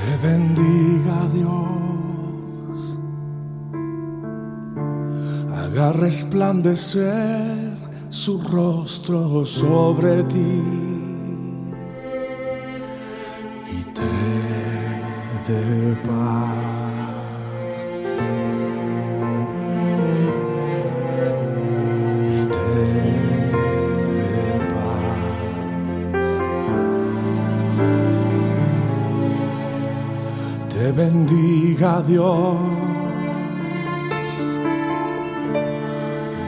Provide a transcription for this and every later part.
Te bendiga Dios, haga resplandecer su rostro sobre ti y te dé. Te bendiga Dios,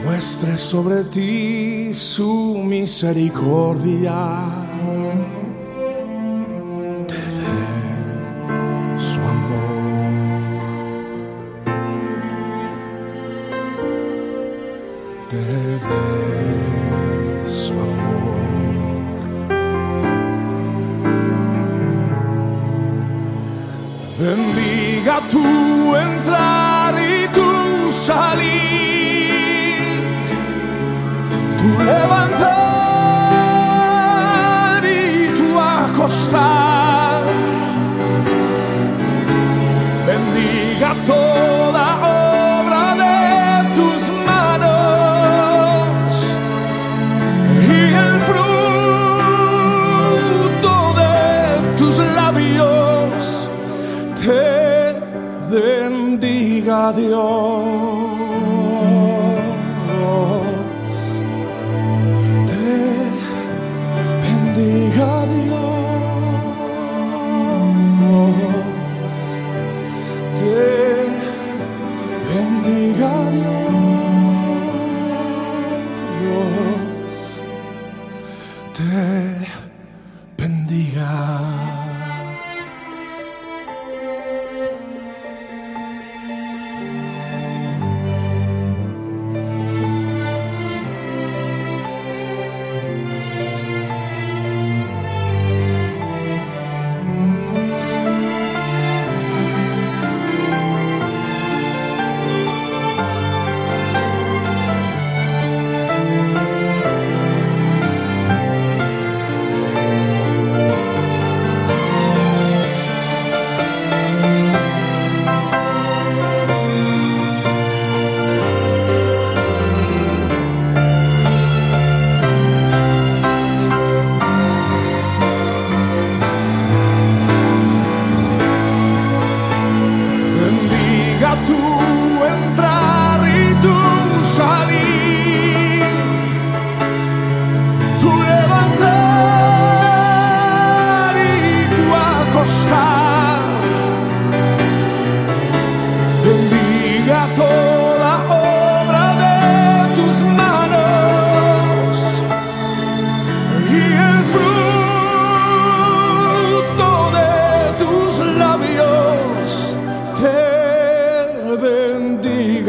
muestre sobre ti su misericordia, tu entrar y tu salir, tu levantar y tu acostar. Bendiga toda obra de tus bendiga Dios, te bendiga Dios, te bendiga Dios, te. Bendiga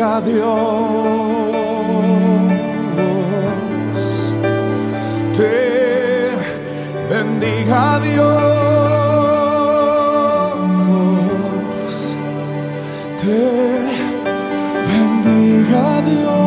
diga Dios. Te bendiga Dios. Te bendiga Dios.